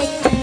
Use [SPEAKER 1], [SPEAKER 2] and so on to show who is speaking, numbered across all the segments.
[SPEAKER 1] Direct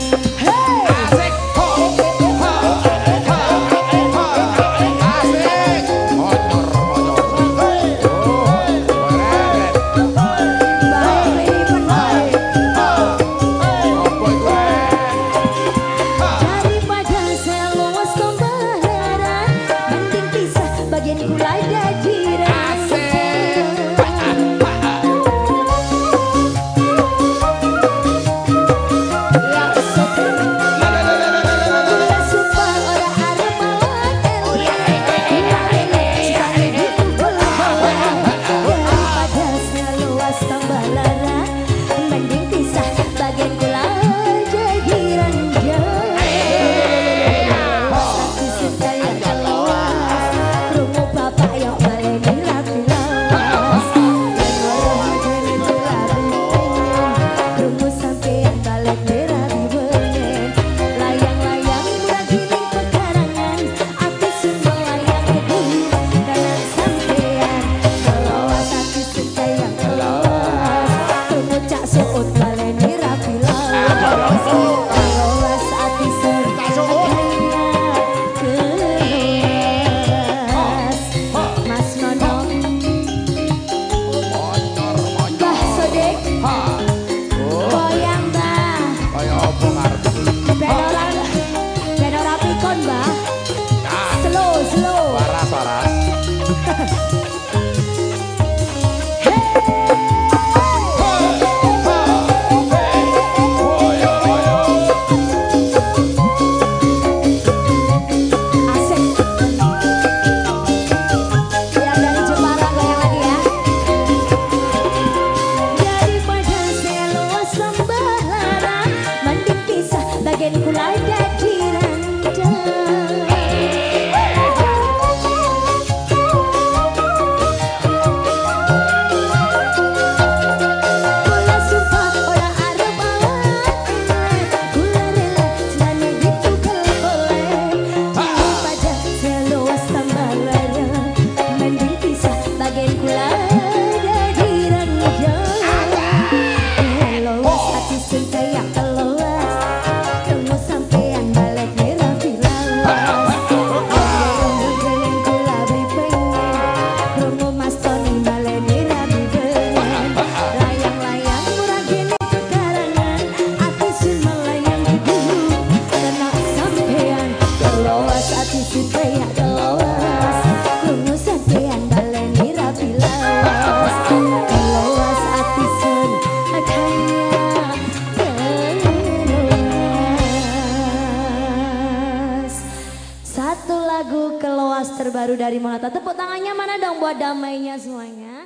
[SPEAKER 1] terbaru dari Monata. Tepuk tangannya mana dong buat damainya semuanya.